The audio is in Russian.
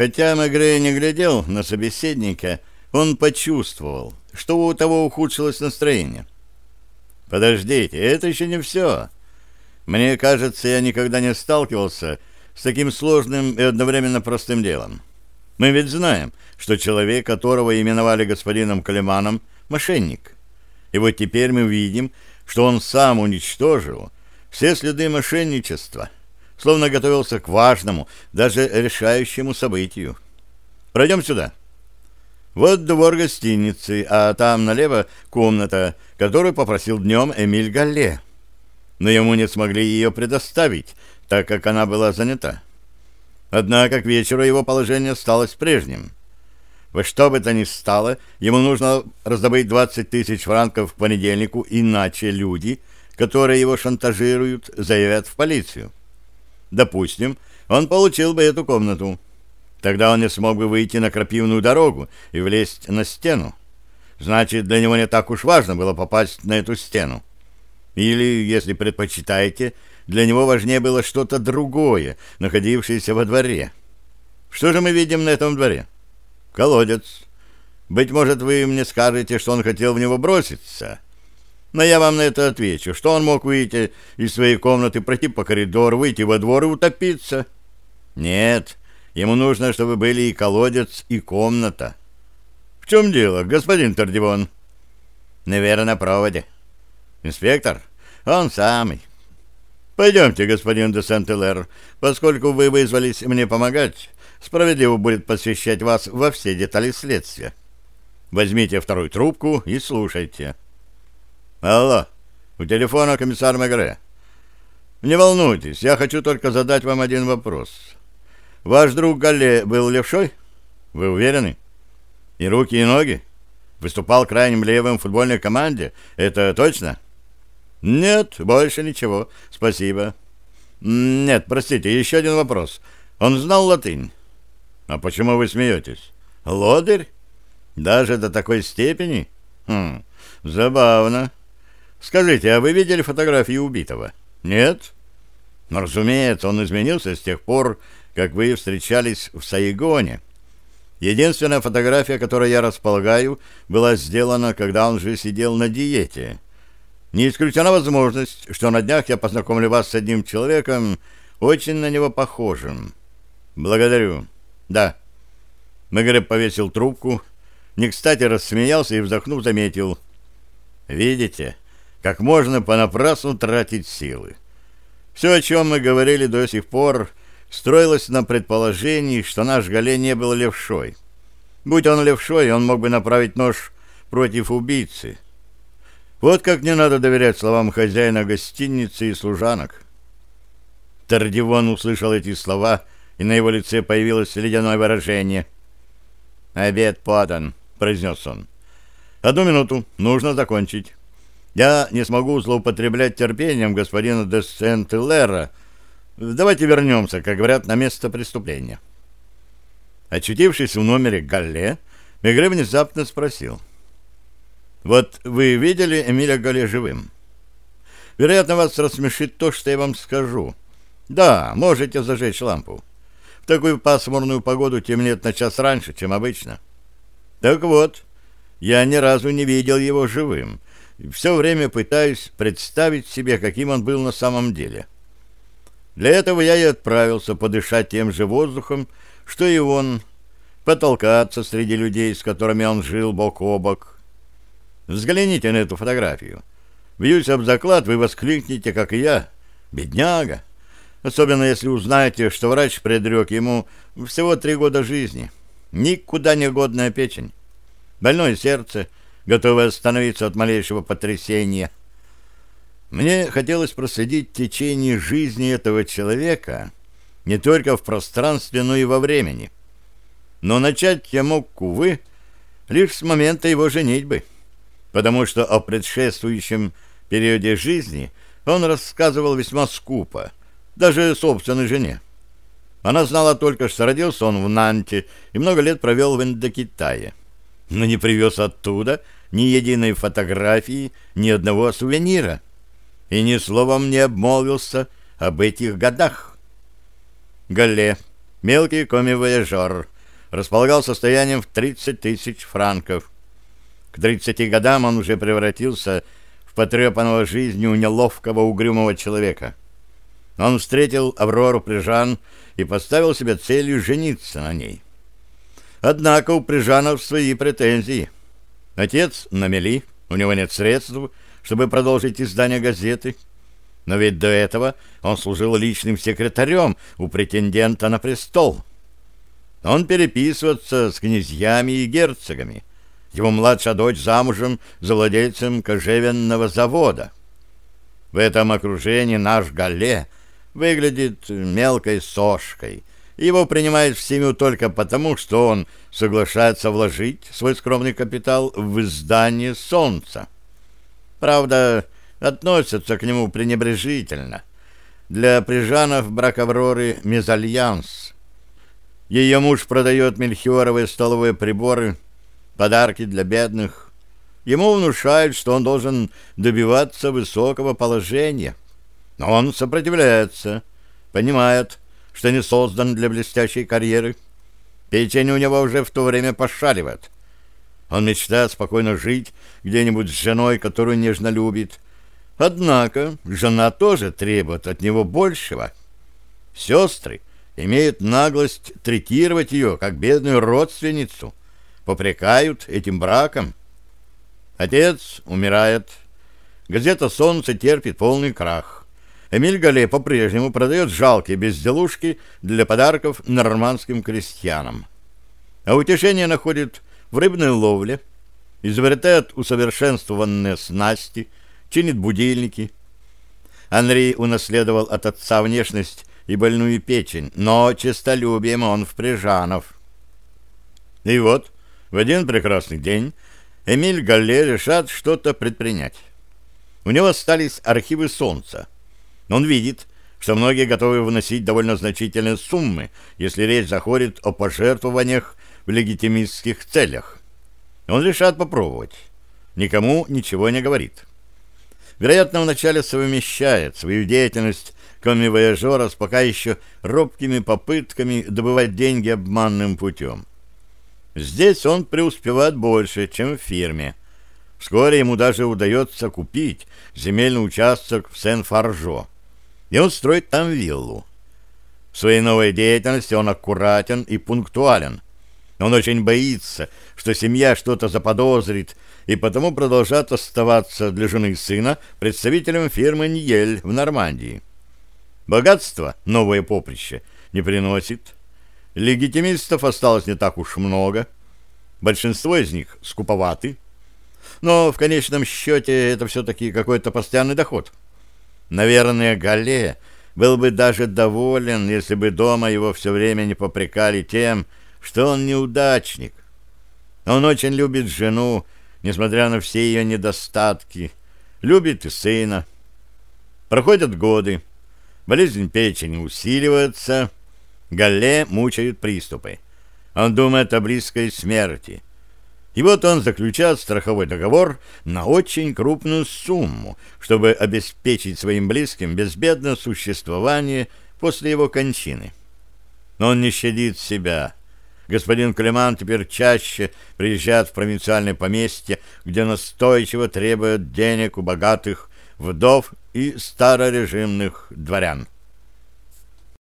Хотя Мегре не глядел на собеседника, он почувствовал, что у того ухудшилось настроение. «Подождите, это еще не все. Мне кажется, я никогда не сталкивался с таким сложным и одновременно простым делом. Мы ведь знаем, что человек, которого именовали господином Калиманом, мошенник. И вот теперь мы видим, что он сам уничтожил все следы мошенничества, словно готовился к важному, даже решающему событию. Пройдем сюда». Вот двор гостиницы, а там налево комната, которую попросил днем Эмиль Галле. Но ему не смогли ее предоставить, так как она была занята. Однако к вечеру его положение осталось прежним. Во что бы то ни стало, ему нужно раздобыть 20 тысяч франков к понедельнику, иначе люди, которые его шантажируют, заявят в полицию. Допустим, он получил бы эту комнату. Тогда он не смог бы выйти на крапивную дорогу и влезть на стену. Значит, для него не так уж важно было попасть на эту стену. Или, если предпочитаете, для него важнее было что-то другое, находившееся во дворе. Что же мы видим на этом дворе? Колодец. Быть может, вы мне скажете, что он хотел в него броситься. Но я вам на это отвечу, что он мог выйти из своей комнаты, пройти по коридору, выйти во двор и утопиться. Нет, Ему нужно, чтобы были и колодец, и комната. В чем дело, господин Тардивон? Наверное, на проводе. Инспектор? Он самый. Пойдемте, господин де Сент-Элэр. Поскольку вы вызвались мне помогать, справедливо будет посвящать вас во все детали следствия. Возьмите вторую трубку и слушайте. Алло, у телефона комиссар Мегре. Не волнуйтесь, я хочу только задать вам один вопрос. Ваш друг Галле был левшой? Вы уверены? И руки, и ноги? Выступал крайним левым в футбольной команде? Это точно? Нет, больше ничего. Спасибо. Нет, простите, еще один вопрос. Он знал латынь? А почему вы смеетесь? Лодырь? Даже до такой степени? Хм, забавно. Скажите, а вы видели фотографии убитого? Нет? Ну, разумеется, он изменился с тех пор, как вы встречались в Сайгоне. Единственная фотография, которой я располагаю, была сделана, когда он же сидел на диете. Не исключена возможность, что на днях я познакомлю вас с одним человеком, очень на него похожим. Благодарю. Да. Мегреб повесил трубку, не кстати рассмеялся и, вздохнув, заметил. Видите, как можно понапрасну тратить силы. Все, о чем мы говорили до сих пор, строилось на предположении, что наш Гале не был левшой. Будь он левшой, он мог бы направить нож против убийцы. Вот как не надо доверять словам хозяина гостиницы и служанок. Тардивон услышал эти слова, и на его лице появилось ледяное выражение. «Обед подан», — произнес он. «Одну минуту, нужно закончить. Я не смогу злоупотреблять терпением господина де Сент-Лера, Давайте вернемся, как говорят, на место преступления. Очутившись в номере Галле, Мегре внезапно спросил. «Вот вы видели Эмиля Галле живым?» «Вероятно, вас рассмешит то, что я вам скажу. Да, можете зажечь лампу. В такую пасмурную погоду темнеет на час раньше, чем обычно. Так вот, я ни разу не видел его живым. Все время пытаюсь представить себе, каким он был на самом деле». Для этого я и отправился подышать тем же воздухом, что и он, потолкаться среди людей, с которыми он жил бок о бок. Взгляните на эту фотографию. Бьюсь об заклад, вы воскликнете, как и я, «Бедняга!» Особенно если узнаете, что врач предрек ему всего три года жизни. Никуда не годная печень. Больное сердце, готовое остановиться от малейшего потрясения – мне хотелось проследить течение жизни этого человека не только в пространстве, но и во времени. Но начать я мог, увы, лишь с момента его женитьбы, потому что о предшествующем периоде жизни он рассказывал весьма скупо, даже собственной жене. Она знала только, что родился он в Нанте и много лет провел в Индокитае, но не привез оттуда ни единой фотографии, ни одного сувенира и ни словом не обмолвился об этих годах. Галле Мелкий коми-вояжер располагал состоянием в 30 тысяч франков. К 30 годам он уже превратился в потрепанного жизнью неловкого угрюмого человека. Он встретил Аврору Прижан и поставил себе целью жениться на ней. Однако у Прижанов свои претензии. Отец на мели, у него нет средств, чтобы продолжить издание газеты. Но ведь до этого он служил личным секретарем у претендента на престол. Он переписывается с князьями и герцогами. Его младшая дочь замужем за владельцем кожевенного завода. В этом окружении наш Галле выглядит мелкой сошкой. Его принимают в семью только потому, что он соглашается вложить свой скромный капитал в издание «Солнца». Правда, относятся к нему пренебрежительно. Для прижанов брак Авроры — мезальянс. Ее муж продает мельхиоровые столовые приборы, подарки для бедных. Ему внушают, что он должен добиваться высокого положения. Но он сопротивляется, понимает, что не создан для блестящей карьеры. Печень у него уже в то время пошаливает. Он мечтает спокойно жить где-нибудь с женой, которую нежно любит. Однако жена тоже требует от него большего. Сестры имеют наглость третировать ее как бедную родственницу, попрекают этим браком. Отец умирает. Газета «Солнце» терпит полный крах. Эмиль Гале по-прежнему продает жалкие безделушки для подарков нормандским крестьянам. А утешение находит в рыбной ловле, изобретает усовершенствованные снасти, чинит будильники. Анри унаследовал от отца внешность и больную печень, но честолюбием он в Прижанов. И вот, в один прекрасный день Эмиль Галле решат что-то предпринять. У него остались архивы Солнца. Он видит, что многие готовы выносить довольно значительные суммы, если речь заходит о пожертвованиях в легитимистских целях. Он решает попробовать. Никому ничего не говорит. Вероятно, вначале совмещает свою деятельность комивояжера с пока еще робкими попытками добывать деньги обманным путем. Здесь он преуспевает больше, чем в фирме. Вскоре ему даже удается купить земельный участок в Сен-Фаржо, и он строит там виллу. В своей новой деятельности он аккуратен и пунктуален – он очень боится, что семья что-то заподозрит, и потому продолжает оставаться для жены и сына представителем фирмы «Ньель» в Нормандии. Богатство новое поприще не приносит. Легитимистов осталось не так уж много. Большинство из них скуповаты. Но в конечном счете это все-таки какой-то постоянный доход. Наверное, Гале был бы даже доволен, если бы дома его все время не попрекали тем, что он неудачник. Он очень любит жену, несмотря на все ее недостатки, любит и сына. Проходят годы, болезнь печени усиливается, Галле мучают приступы. Он думает о близкой смерти. И вот он заключает страховой договор на очень крупную сумму, чтобы обеспечить своим близким безбедное существование после его кончины. Но он не щадит себя – Господин Клеман теперь чаще приезжает в провинциальное поместье, где настойчиво требуют денег у богатых вдов и старорежимных дворян.